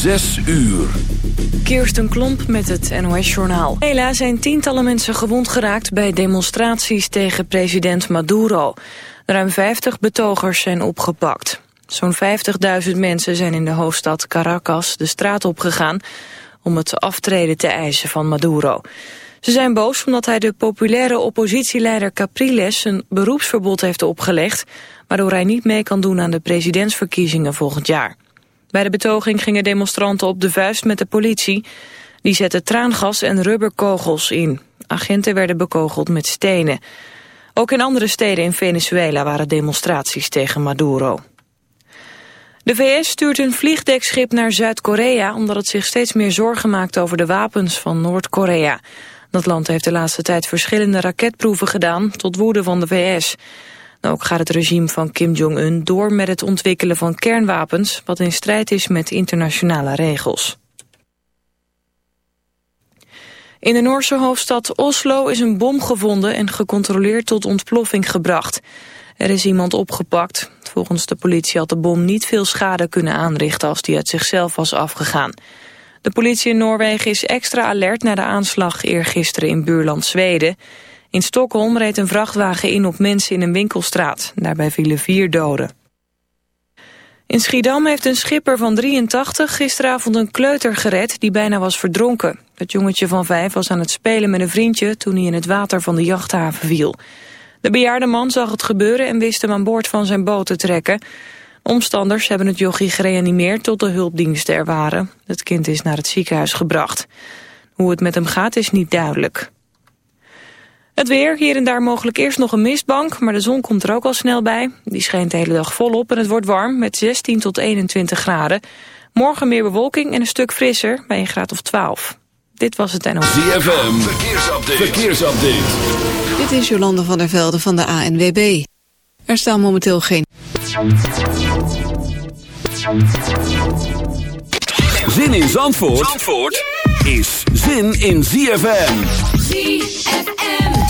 Zes uur. Kirsten Klomp met het NOS-journaal. Helaas zijn tientallen mensen gewond geraakt bij demonstraties tegen president Maduro. Ruim 50 betogers zijn opgepakt. Zo'n 50.000 mensen zijn in de hoofdstad Caracas de straat opgegaan... om het aftreden te eisen van Maduro. Ze zijn boos omdat hij de populaire oppositieleider Capriles... een beroepsverbod heeft opgelegd... waardoor hij niet mee kan doen aan de presidentsverkiezingen volgend jaar. Bij de betoging gingen demonstranten op de vuist met de politie. Die zetten traangas en rubberkogels in. Agenten werden bekogeld met stenen. Ook in andere steden in Venezuela waren demonstraties tegen Maduro. De VS stuurt een vliegdekschip naar Zuid-Korea... omdat het zich steeds meer zorgen maakt over de wapens van Noord-Korea. Dat land heeft de laatste tijd verschillende raketproeven gedaan... tot woede van de VS. Ook gaat het regime van Kim Jong-un door met het ontwikkelen van kernwapens... wat in strijd is met internationale regels. In de Noorse hoofdstad Oslo is een bom gevonden en gecontroleerd tot ontploffing gebracht. Er is iemand opgepakt. Volgens de politie had de bom niet veel schade kunnen aanrichten als die uit zichzelf was afgegaan. De politie in Noorwegen is extra alert na de aanslag eergisteren in buurland Zweden. In Stockholm reed een vrachtwagen in op mensen in een winkelstraat. Daarbij vielen vier doden. In Schiedam heeft een schipper van 83 gisteravond een kleuter gered die bijna was verdronken. Het jongetje van vijf was aan het spelen met een vriendje toen hij in het water van de jachthaven viel. De bejaarde man zag het gebeuren en wist hem aan boord van zijn boot te trekken. Omstanders hebben het jochie gereanimeerd tot de hulpdiensten er waren. Het kind is naar het ziekenhuis gebracht. Hoe het met hem gaat is niet duidelijk. Het weer, hier en daar mogelijk eerst nog een mistbank, maar de zon komt er ook al snel bij. Die schijnt de hele dag volop en het wordt warm met 16 tot 21 graden. Morgen meer bewolking en een stuk frisser bij een graad of 12. Dit was het NOS. ZFM, verkeersupdate. verkeersupdate. Dit is Jolande van der Velde van de ANWB. Er staan momenteel geen... Zin in Zandvoort, Zandvoort is zin in ZFM. ZFM.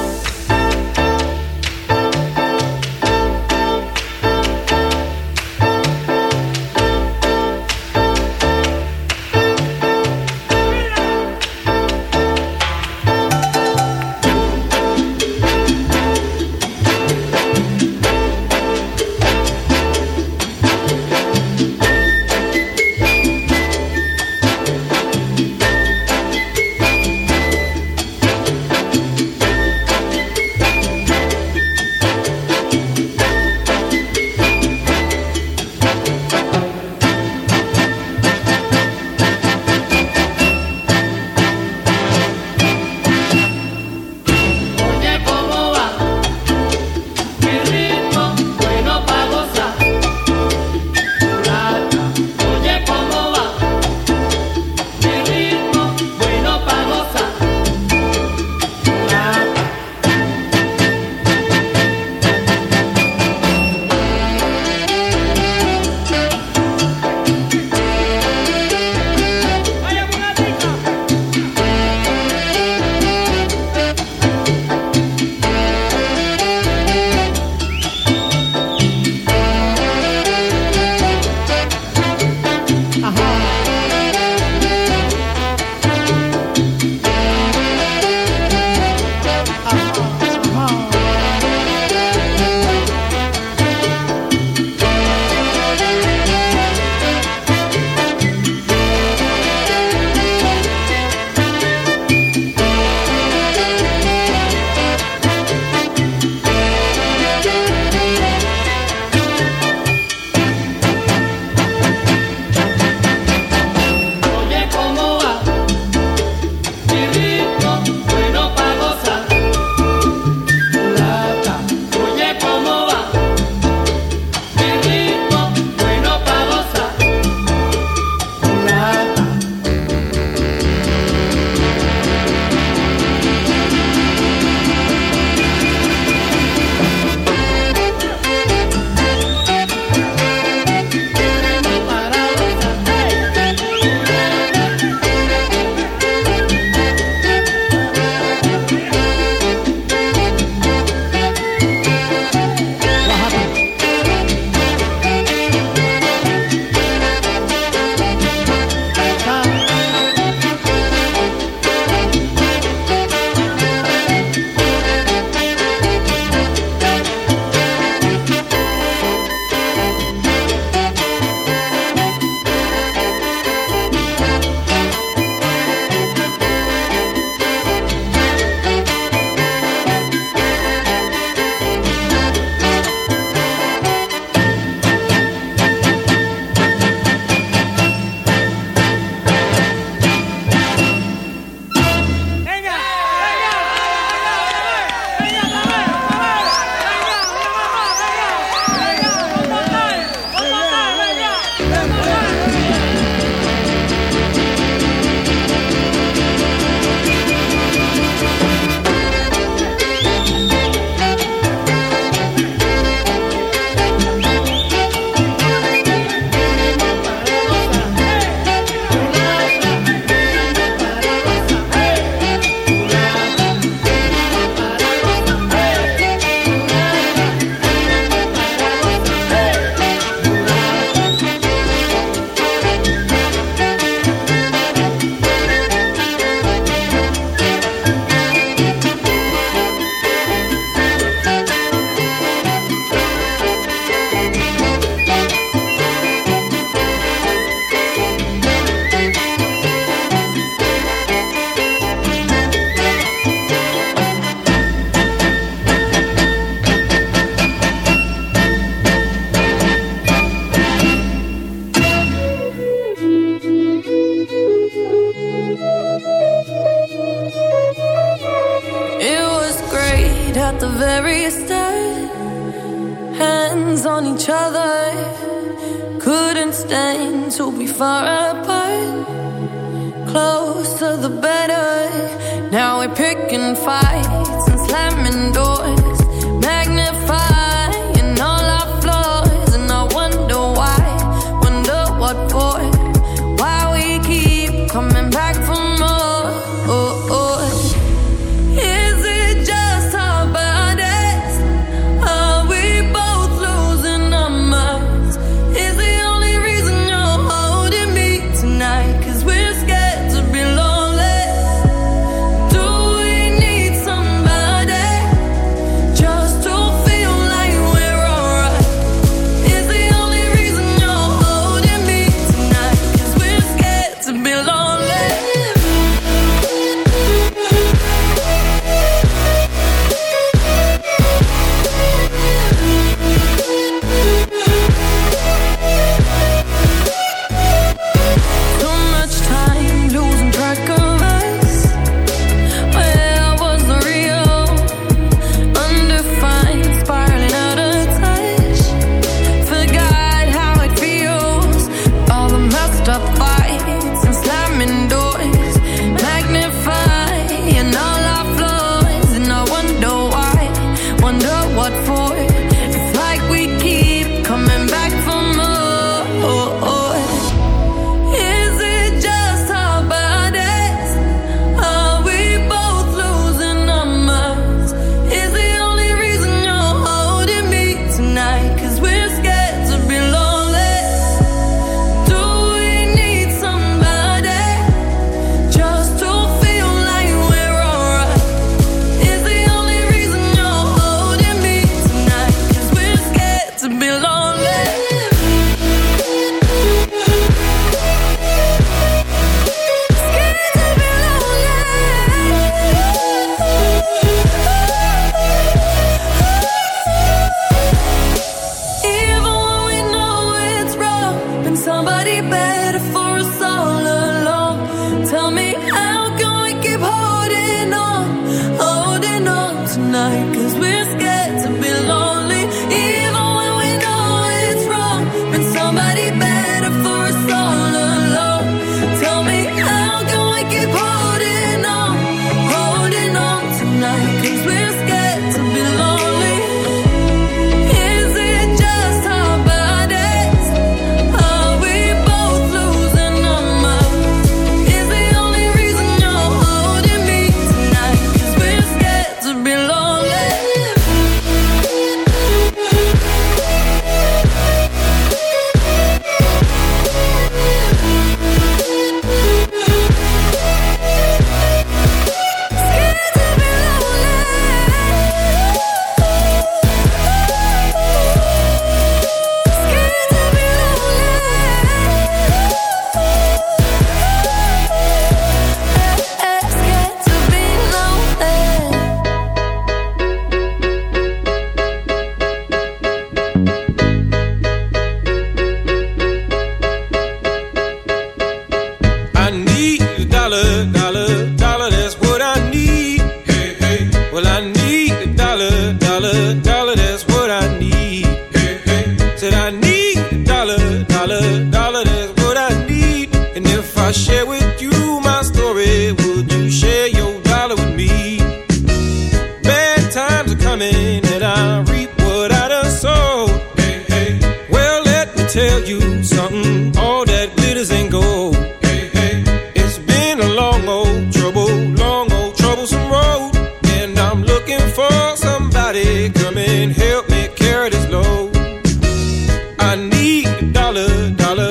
dollar, dollar.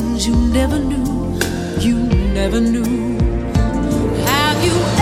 you never knew, you never knew. Have you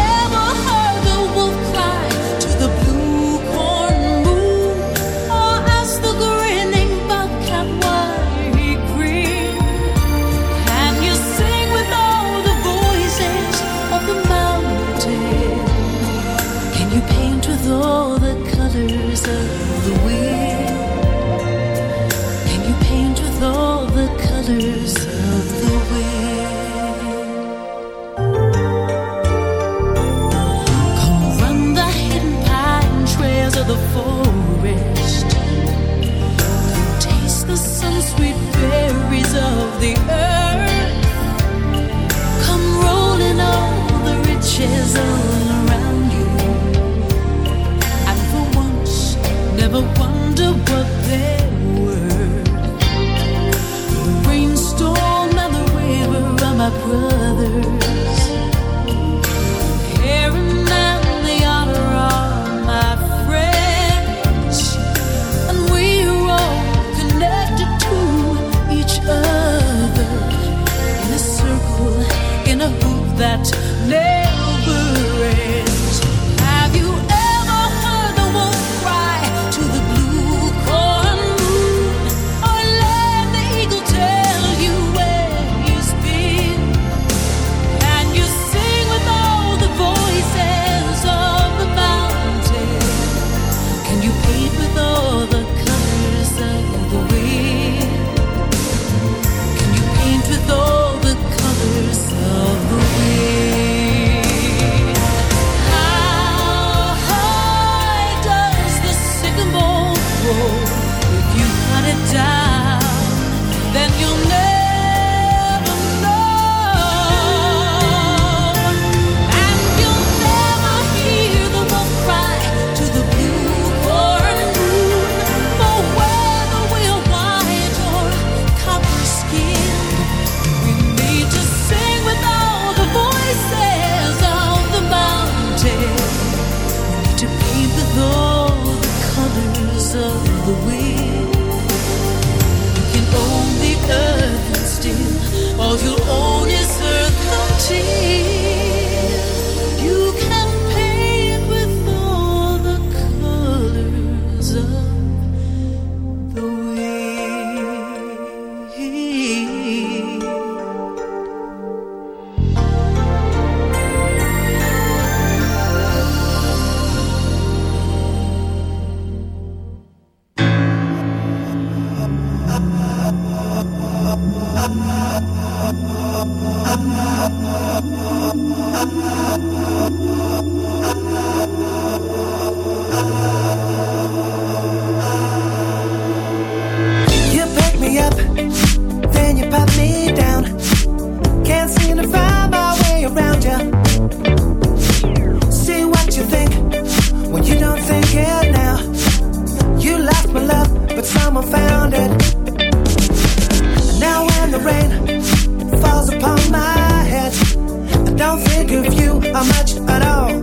Think of you are much at all.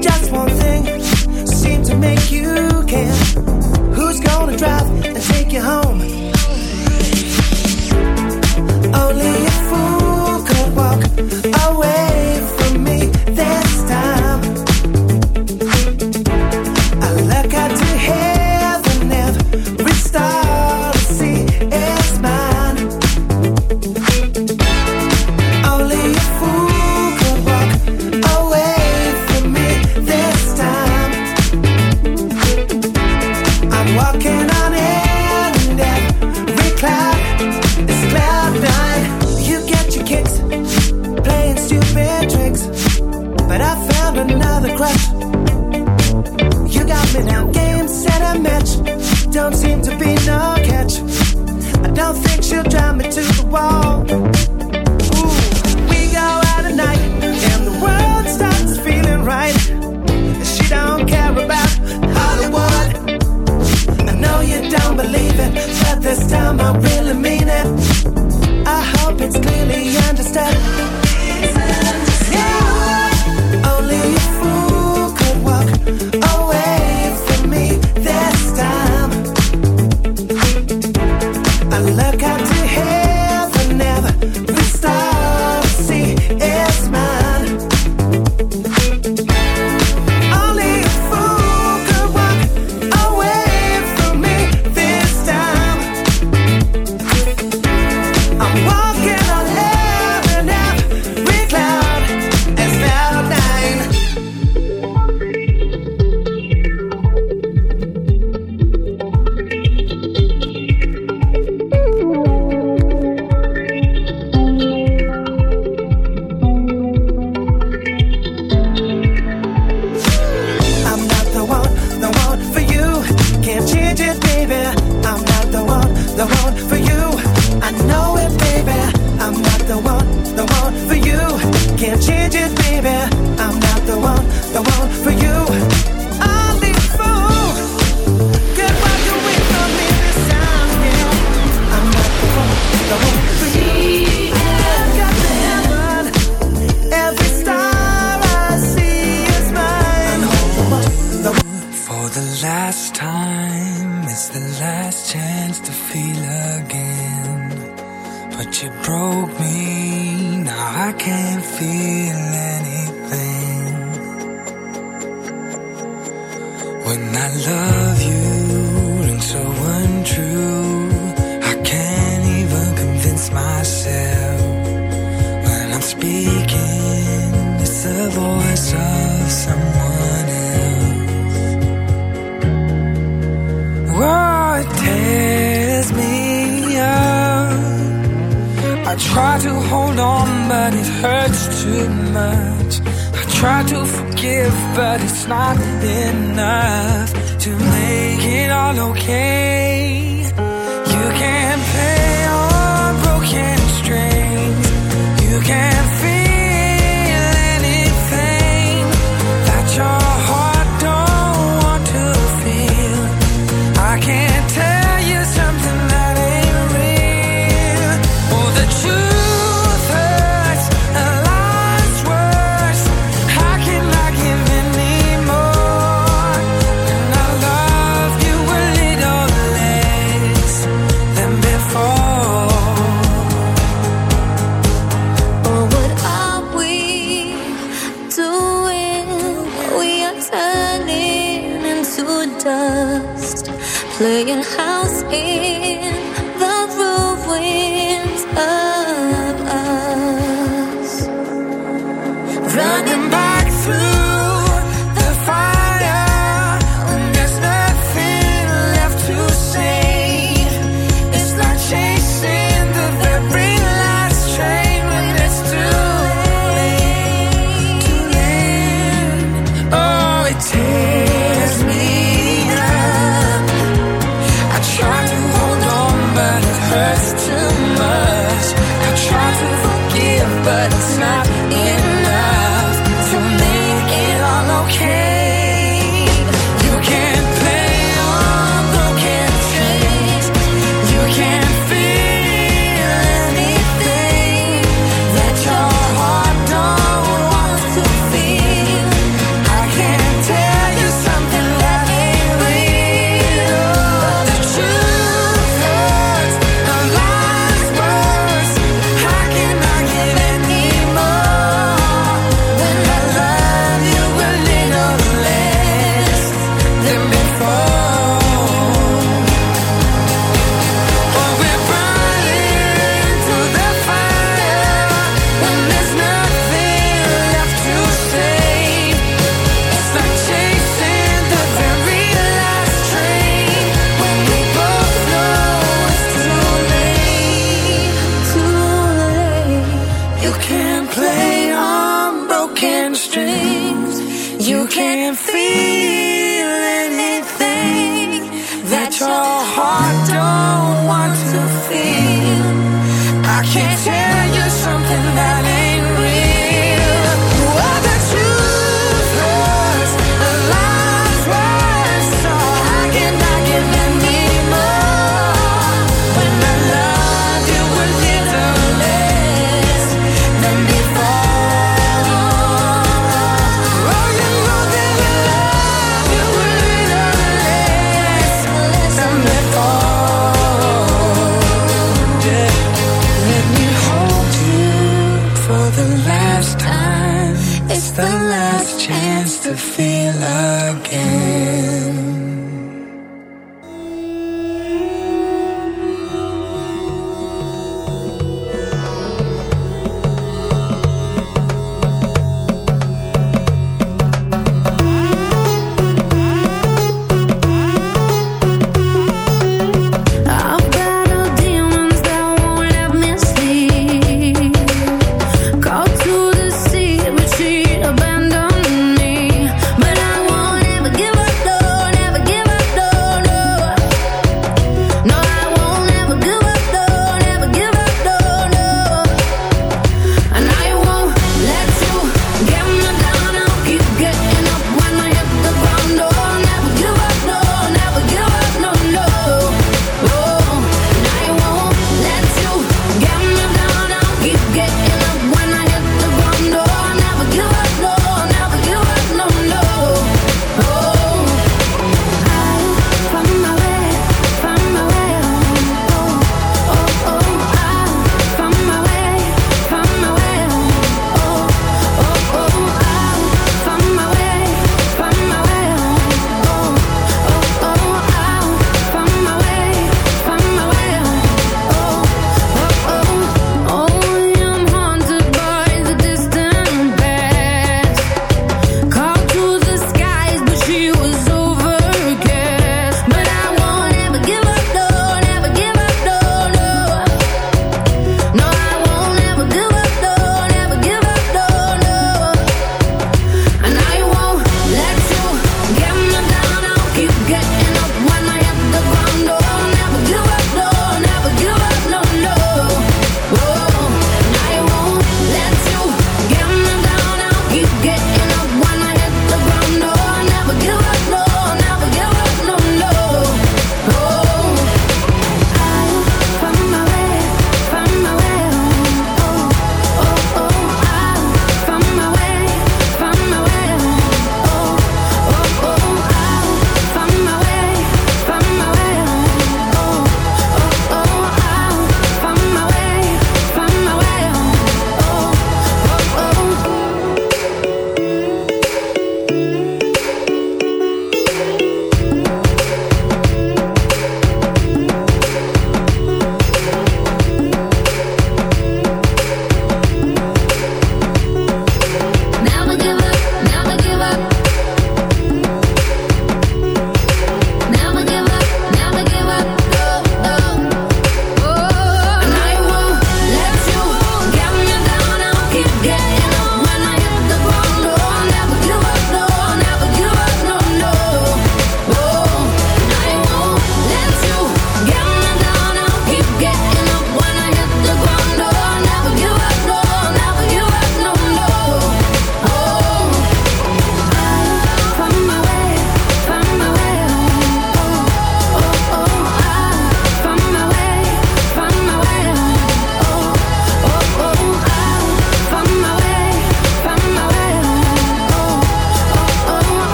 Just one thing seems to make you care. Who's gonna drive and take you home? Only you.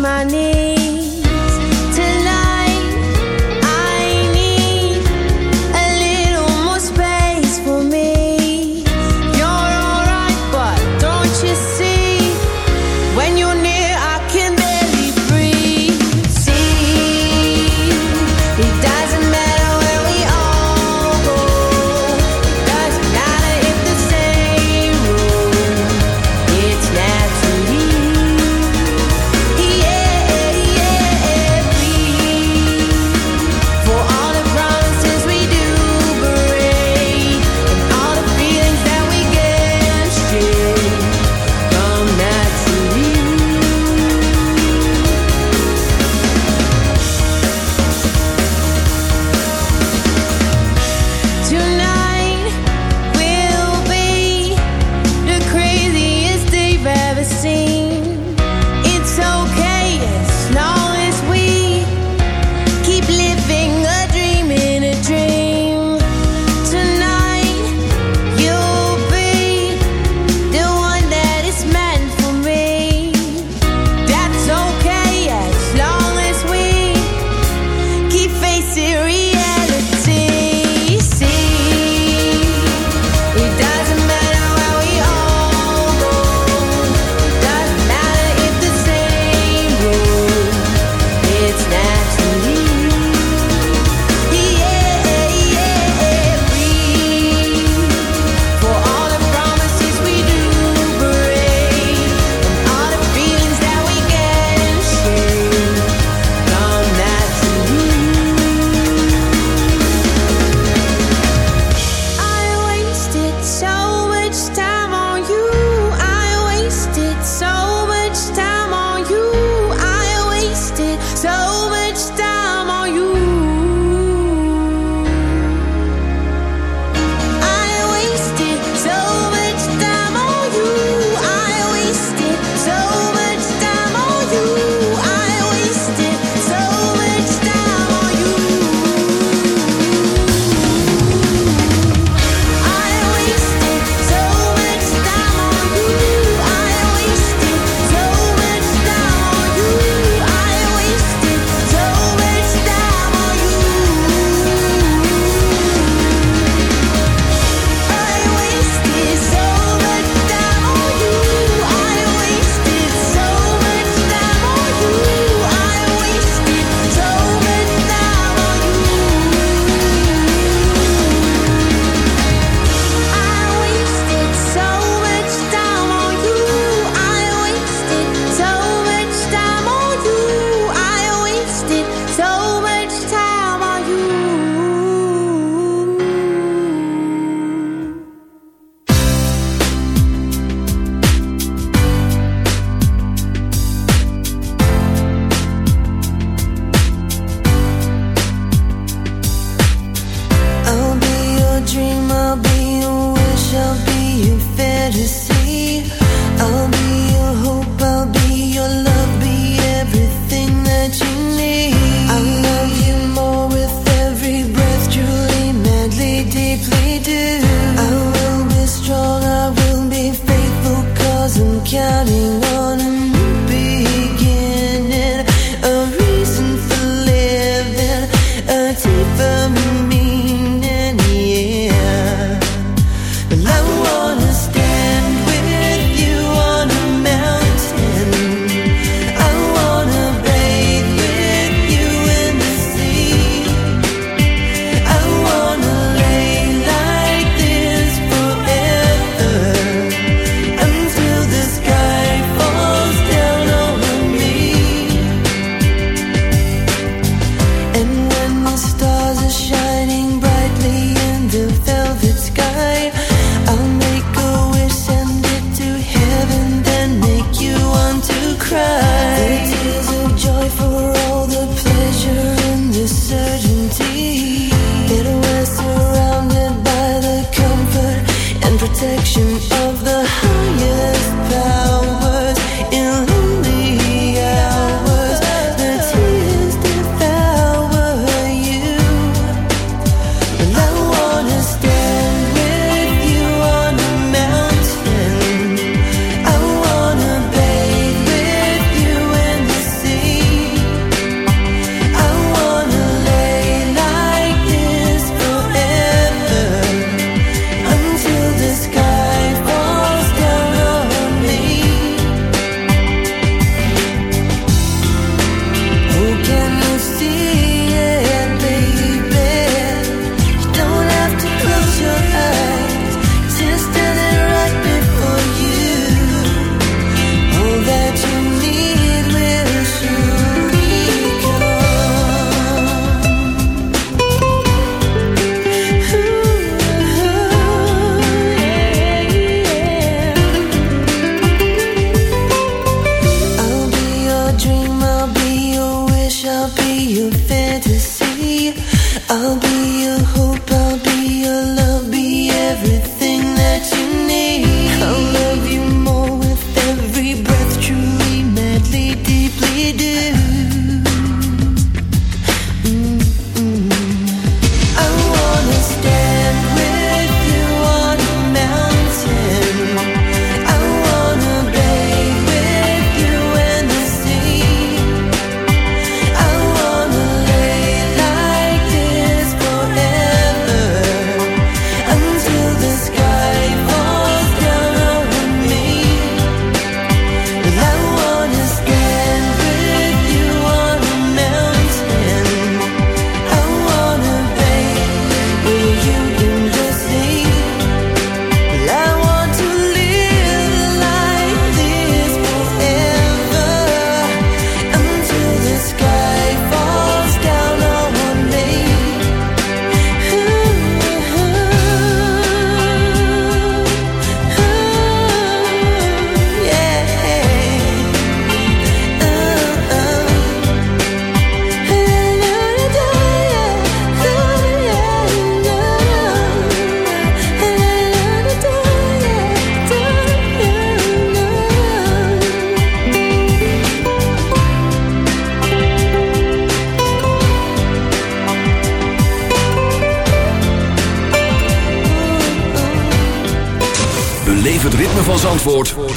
money.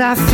I feel